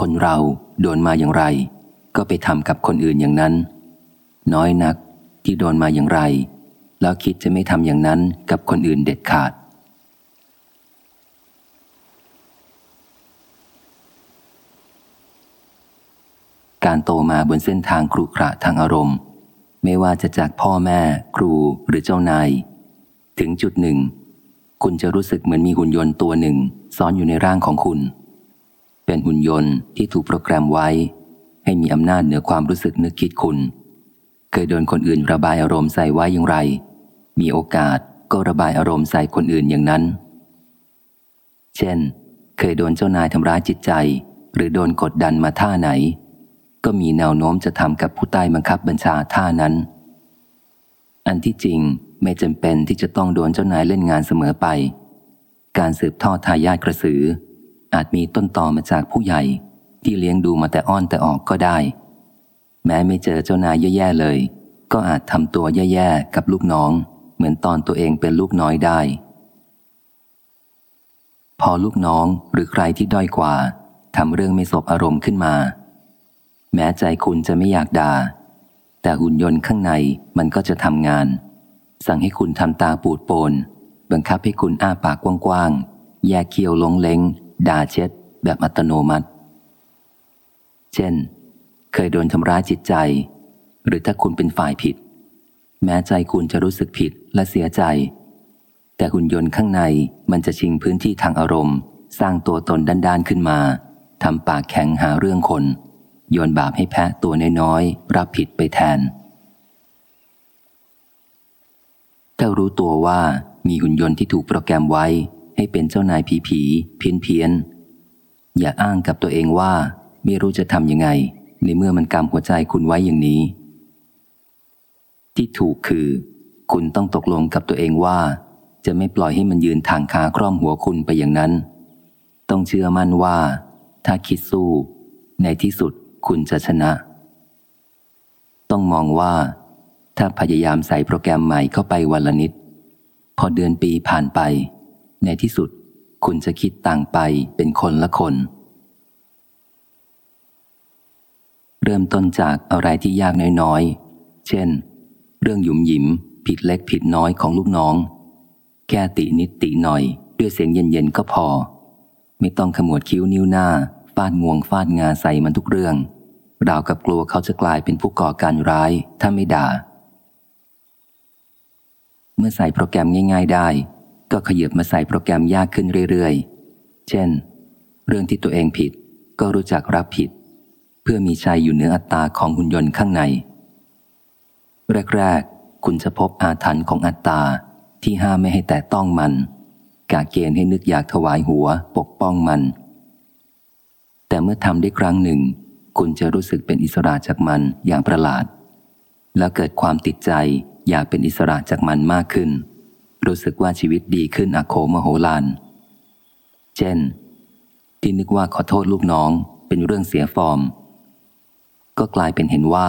คนเราโดนมาอย่างไร ก็ไปทำกับคนอื่นอย่างนั้น น้อยนักที่โดนมาอย่างไร แล้วคิดจะไม่ทำอย่างนั้นกับคนอื่นเด็ดขาด การโตมาบนเส้นทางครุขระทางอารมณ์ ไม่ว่าจะจากพ่อแม่ ครูหรือเจ้านาย ถึงจุดหนึ่ง คุณจะรู้สึกเหมือนมีหุ่นยนต์ตัวหนึ่ง ซ้อนอยู่ในร่างของคุณ เป็นหุ่นยนต์ที่ถูกโปรแกรมไว้ ให้มีอำนาจเหนือความรู้สึกนึกคิดคุณ เคยโดนคนอื่นระบายอารมณ์ใส่ไว้อย่างไร มีโอกาสก็ระบายอารมณ์ใส่คนอื่นอย่างนั้น เช่น เคยโดนเจ้านายทำร้ายจิตใจ หรือโดนกดดันมาท่าไหน ก็มีแนวโน้มจะทำกับผู้ใต้บังคับบัญชาท่านั้น อันที่จริงไม่จำเป็นที่จะต้องโดนเจ้านายเล่นงานเสมอไป การสืบทอดทายาทกระสือ อาจมีต้นต่อมาจากผู้ใหญ่ ที่เลี้ยงดูมาแต่อ้อนแต่ออกก็ได้ แม้ไม่เจอเจ้านายแย่ๆเลย ก็อาจทำตัวแย่ๆกับลูกน้อง เหมือนตอนตัวเองเป็นลูกน้อยได้ พอลูกน้องหรือใครที่ด้อยกว่าทำเรื่องไม่สบอารมณ์ขึ้นมา แม้ใจคุณจะไม่อยากด่า แต่หุ่นยนต์ข้างในมันก็จะทำงาน สั่งให้คุณทำตาปูดโปน บังคับให้คุณอ้าปากกว้างๆแยกเคี้ยวลงเล้ง ด่าเช็ดแบบอัตโนมัติ เช่น เคยโดนทำร้ายจิตใจ หรือถ้าคุณเป็นฝ่ายผิด แม้ใจคุณจะรู้สึกผิดและเสียใจ แต่หุ่นยนต์ข้างในมันจะชิงพื้นที่ทางอารมณ์ สร้างตัวตนด้านๆขึ้นมาทำปากแข็งหาเรื่องคน โยนบาปให้แพะตัวน้อยๆรับผิดไปแทน ถ้ารู้ตัวว่ามีหุ่นยนต์ที่ถูกโปรแกรมไว้ ให้เป็นเจ้านายผีผีเพี้ยนเพียนอย่าอ้างกับตัวเองว่า ไม่รู้จะทำยังไง ในเมื่อมันกำหัวใจคุณไว้อย่างนี้ ที่ถูกคือ คุณต้องตกลงกับตัวเองว่า จะไม่ปล่อยให้มันยืนทางคาคร่อมหัวคุณไปอย่างนั้น ต้องเชื่อมั่นว่า ถ้าคิดสู้ ในที่สุดคุณจะชนะ ต้องมองว่า ถ้าพยายามใส่โปรแกรมใหม่เข้าไปวันละนิด พอเดือนปีผ่านไป ในที่สุดคุณจะคิดต่างไปเป็นคนละคน เริ่มต้นจากอะไรที่ยากน้อยๆ เช่น เรื่องหยุมหยิม ผิดเล็กผิดน้อยของลูกน้อง แค่ตินิดติหน่อย ด้วยเสียงเย็นๆก็พอ ไม่ต้องขมวดคิ้วนิ้วหน้า ฟาดงวงฟาดงาใส่มันทุกเรื่องราวกับกลัวเขาจะกลายเป็นผู้ก่อการร้ายถ้าไม่ด่า เมื่อใส่โปรแกรมง่าย ๆ ได้ ก็ขยับมาใส่โปรแกรมยากขึ้นเรื่อยๆ เช่น เรื่องที่ตัวเองผิดก็รู้จักรับผิด เพื่อมีชัยอยู่เหนืออัตตาของหุ่นยนต์ข้างใน แรกๆ คุณจะพบอาถรรพ์ของอัตตาที่ห้ามไม่ให้แต่ต้องมัน กาเกณฑ์ให้นึกอยากถวายหัวปกป้องมัน แต่เมื่อทำได้ครั้งหนึ่ง คุณจะรู้สึกเป็นอิสระจากมันอย่างประหลาด แล้วเกิดความติดใจอยากเป็นอิสระจากมันมากขึ้น รู้สึกว่าชีวิตดีขึ้นอโคมโหลาน เช่น ที่นึกว่าขอโทษลูกน้องเป็นเรื่องเสียฟอร์ม ก็กลายเป็นเห็นว่า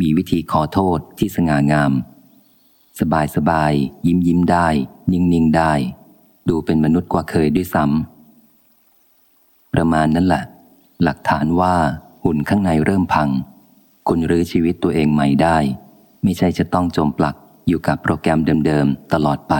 มีวิธีขอโทษที่สง่างาม สบายสบายยิ้มยิ้มได้ นิ่งนิ่งได้ ดูเป็นมนุษย์กว่าเคยด้วยซ้ำประมาณนั้นแหละ หลักฐานว่าหุ่นข้างในเริ่มพัง คุณรื้อชีวิตตัวเองใหม่ได้ ไม่ใช่จะต้องจมปลัก อยู่กับโปรแกรมเดิมๆ ตลอดไป